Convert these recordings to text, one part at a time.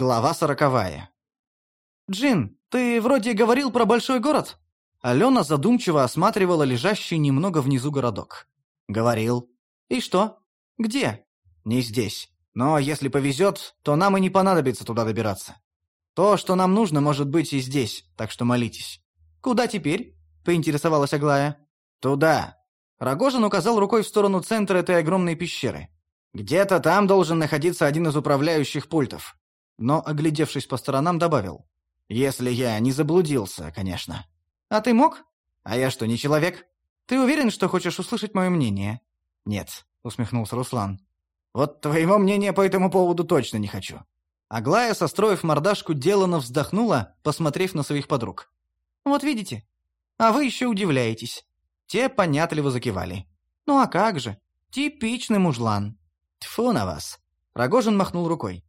Глава сороковая. «Джин, ты вроде говорил про большой город?» Алена задумчиво осматривала лежащий немного внизу городок. «Говорил. И что? Где?» «Не здесь. Но если повезет, то нам и не понадобится туда добираться. То, что нам нужно, может быть и здесь, так что молитесь». «Куда теперь?» — поинтересовалась Аглая. «Туда». Рогожин указал рукой в сторону центра этой огромной пещеры. «Где-то там должен находиться один из управляющих пультов но, оглядевшись по сторонам, добавил. «Если я не заблудился, конечно». «А ты мог? А я что, не человек? Ты уверен, что хочешь услышать мое мнение?» «Нет», — усмехнулся Руслан. «Вот твоего мнения по этому поводу точно не хочу». Аглая, состроив мордашку, делано вздохнула, посмотрев на своих подруг. «Вот видите? А вы еще удивляетесь». Те понятливо закивали. «Ну а как же? Типичный мужлан». «Тьфу на вас!» Рогожин махнул рукой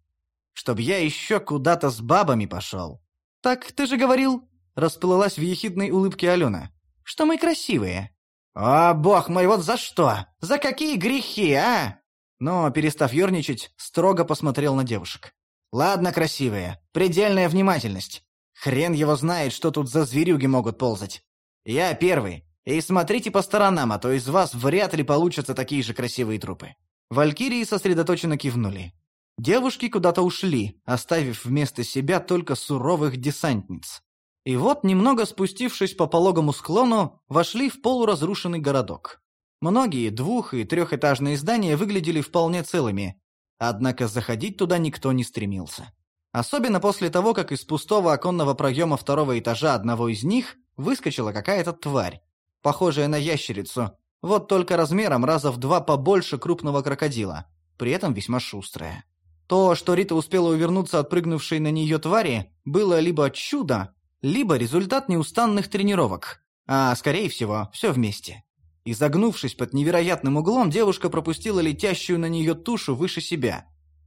чтоб я еще куда-то с бабами пошел. Так ты же говорил, расплылась в ехидной улыбке Алена, что мы красивые. О, бог мой, вот за что? За какие грехи, а? Но, перестав ерничать, строго посмотрел на девушек. Ладно, красивые, предельная внимательность. Хрен его знает, что тут за зверюги могут ползать. Я первый, и смотрите по сторонам, а то из вас вряд ли получатся такие же красивые трупы. Валькирии сосредоточенно кивнули. Девушки куда-то ушли, оставив вместо себя только суровых десантниц. И вот, немного спустившись по пологому склону, вошли в полуразрушенный городок. Многие двух- и трехэтажные здания выглядели вполне целыми, однако заходить туда никто не стремился. Особенно после того, как из пустого оконного проема второго этажа одного из них выскочила какая-то тварь, похожая на ящерицу, вот только размером раза в два побольше крупного крокодила, при этом весьма шустрая. То, что Рита успела увернуться от прыгнувшей на нее твари, было либо чудо, либо результат неустанных тренировок, а, скорее всего, все вместе. Изогнувшись под невероятным углом, девушка пропустила летящую на нее тушу выше себя,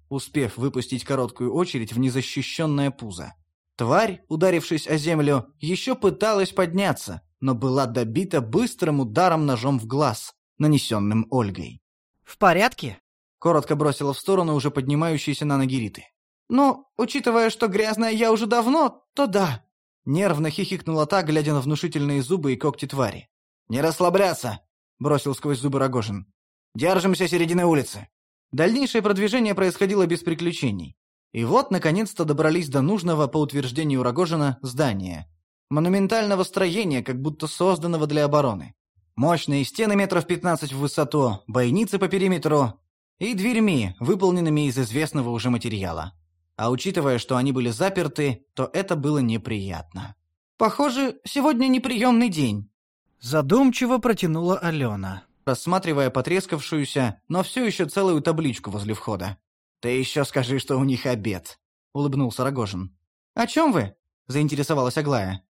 успев выпустить короткую очередь в незащищенное пузо. Тварь, ударившись о землю, еще пыталась подняться, но была добита быстрым ударом ножом в глаз, нанесенным Ольгой. «В порядке?» Коротко бросила в сторону уже поднимающейся на ноги Риты. «Ну, учитывая, что грязная я уже давно, то да». Нервно хихикнула та, глядя на внушительные зубы и когти твари. «Не расслабляться!» — бросил сквозь зубы Рогожин. «Держимся середины улицы!» Дальнейшее продвижение происходило без приключений. И вот, наконец-то, добрались до нужного, по утверждению Рогожина, здания. Монументального строения, как будто созданного для обороны. Мощные стены метров 15 в высоту, бойницы по периметру, и дверьми, выполненными из известного уже материала. А учитывая, что они были заперты, то это было неприятно. «Похоже, сегодня неприемный день», — задумчиво протянула Алена, рассматривая потрескавшуюся, но все еще целую табличку возле входа. «Ты еще скажи, что у них обед», — улыбнулся Рогожин. «О чем вы?» — заинтересовалась Аглая.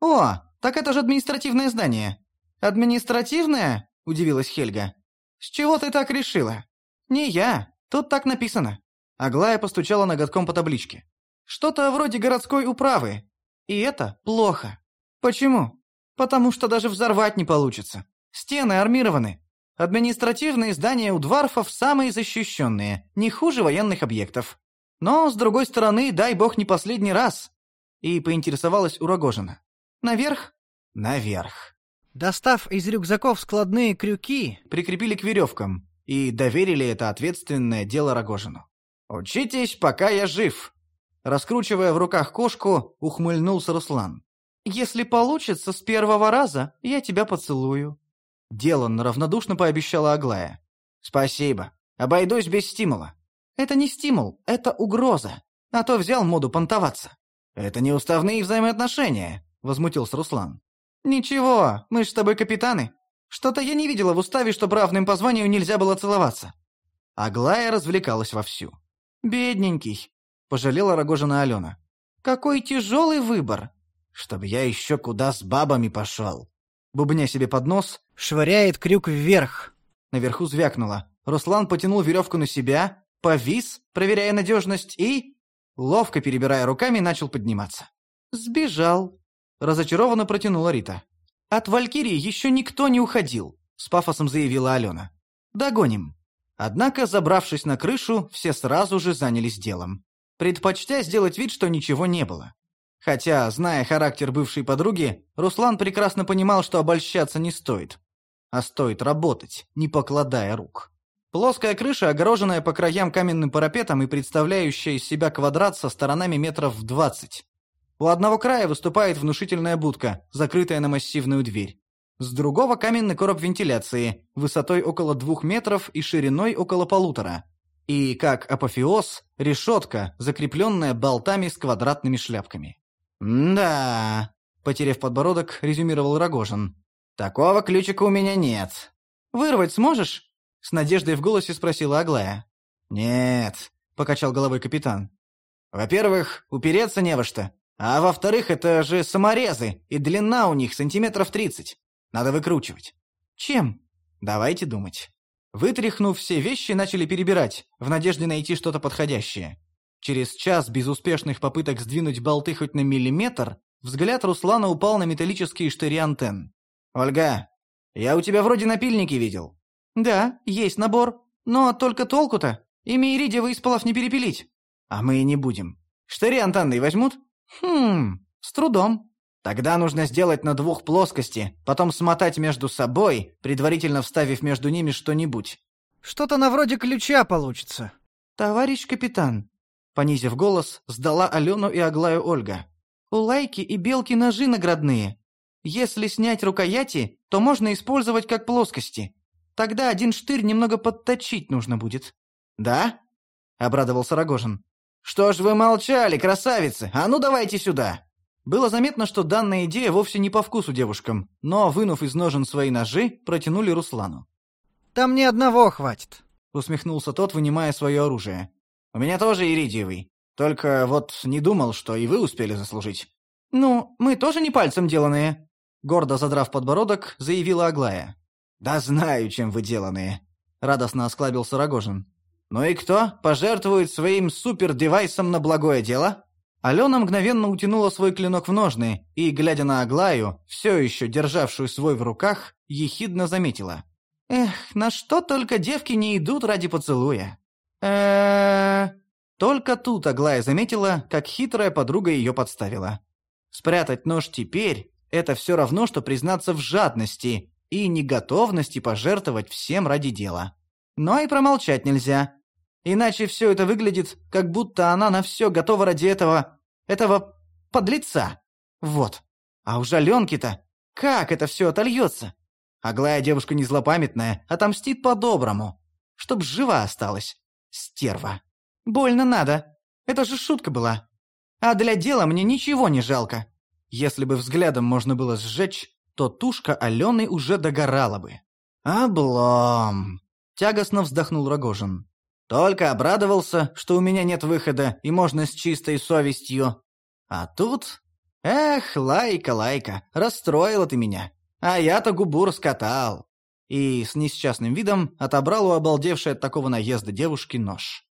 «О, так это же административное здание». «Административное?» — удивилась Хельга. «С чего ты так решила?» «Не я. Тут так написано». Аглая постучала ноготком по табличке. «Что-то вроде городской управы. И это плохо. Почему? Потому что даже взорвать не получится. Стены армированы. Административные здания у дварфов самые защищенные, не хуже военных объектов. Но, с другой стороны, дай бог не последний раз». И поинтересовалась у Рогожина. «Наверх?» «Наверх». Достав из рюкзаков складные крюки, прикрепили к веревкам, и доверили это ответственное дело Рогожину. «Учитесь, пока я жив!» Раскручивая в руках кошку, ухмыльнулся Руслан. «Если получится с первого раза, я тебя поцелую». Делан равнодушно пообещала Аглая. «Спасибо. Обойдусь без стимула». «Это не стимул, это угроза. А то взял моду понтоваться». «Это не уставные взаимоотношения», — возмутился Руслан. «Ничего, мы ж с тобой капитаны. Что-то я не видела в уставе, что равным по званию нельзя было целоваться. Аглая развлекалась вовсю. «Бедненький», — пожалела Рогожина Алена. «Какой тяжелый выбор!» «Чтобы я еще куда с бабами пошел!» Бубня себе под нос, швыряет крюк вверх. Наверху звякнуло. Руслан потянул веревку на себя, повис, проверяя надежность, и, ловко перебирая руками, начал подниматься. «Сбежал», — разочарованно протянула Рита. «От Валькирии еще никто не уходил», — с пафосом заявила Алена. «Догоним». Однако, забравшись на крышу, все сразу же занялись делом. предпочтя сделать вид, что ничего не было. Хотя, зная характер бывшей подруги, Руслан прекрасно понимал, что обольщаться не стоит. А стоит работать, не покладая рук. Плоская крыша, огороженная по краям каменным парапетом и представляющая из себя квадрат со сторонами метров в двадцать. У одного края выступает внушительная будка, закрытая на массивную дверь. С другого каменный короб вентиляции, высотой около двух метров и шириной около полутора. И, как апофеоз, решетка, закрепленная болтами с квадратными шляпками. «Да», — потеряв подбородок, резюмировал Рогожин. «Такого ключика у меня нет». «Вырвать сможешь?» — с надеждой в голосе спросила Аглая. «Нет», — покачал головой капитан. «Во-первых, упереться не во что. А во-вторых, это же саморезы, и длина у них сантиметров тридцать. Надо выкручивать». «Чем?» «Давайте думать». Вытряхнув все вещи, начали перебирать, в надежде найти что-то подходящее. Через час безуспешных попыток сдвинуть болты хоть на миллиметр, взгляд Руслана упал на металлические штыри антенн. «Ольга, я у тебя вроде напильники видел». «Да, есть набор. Но только толку-то. Ими иридиевый из не перепилить». «А мы и не будем. Штыри антенны возьмут?» «Хм, с трудом». «Тогда нужно сделать на двух плоскости, потом смотать между собой, предварительно вставив между ними что-нибудь». «Что-то на вроде ключа получится». «Товарищ капитан, Понизив голос, сдала Алену и Аглаю Ольга. «У Лайки и Белки ножи наградные. Если снять рукояти, то можно использовать как плоскости. Тогда один штырь немного подточить нужно будет». «Да?» — обрадовался Рогожин. «Что ж вы молчали, красавицы? А ну давайте сюда!» Было заметно, что данная идея вовсе не по вкусу девушкам, но, вынув из ножен свои ножи, протянули Руслану. «Там ни одного хватит», — усмехнулся тот, вынимая свое оружие. У меня тоже иридиевый. Только вот не думал, что и вы успели заслужить». «Ну, мы тоже не пальцем деланные», — гордо задрав подбородок, заявила Аглая. «Да знаю, чем вы деланные», — радостно осклабился Рогожин. «Ну и кто пожертвует своим супер-девайсом на благое дело?» Алена мгновенно утянула свой клинок в ножны и, глядя на Аглаю, все еще державшую свой в руках, ехидно заметила. «Эх, на что только девки не идут ради поцелуя!» э Только тут Аглая заметила, как хитрая подруга ее подставила. Спрятать нож теперь – это все равно, что признаться в жадности и неготовности пожертвовать всем ради дела. Но и промолчать нельзя. Иначе все это выглядит, как будто она на все готова ради этого... этого подлеца. Вот. А у Аленки-то как это все отольется? Аглая девушка не злопамятная, отомстит по-доброму, чтоб жива осталась. Стерва. Больно надо. Это же шутка была. А для дела мне ничего не жалко. Если бы взглядом можно было сжечь, то тушка Алены уже догорала бы. «Облом!» — тягостно вздохнул Рогожин. «Только обрадовался, что у меня нет выхода и можно с чистой совестью. А тут... Эх, лайка, лайка, расстроила ты меня. А я-то губу раскатал и с несчастным видом отобрал у обалдевшей от такого наезда девушки нож.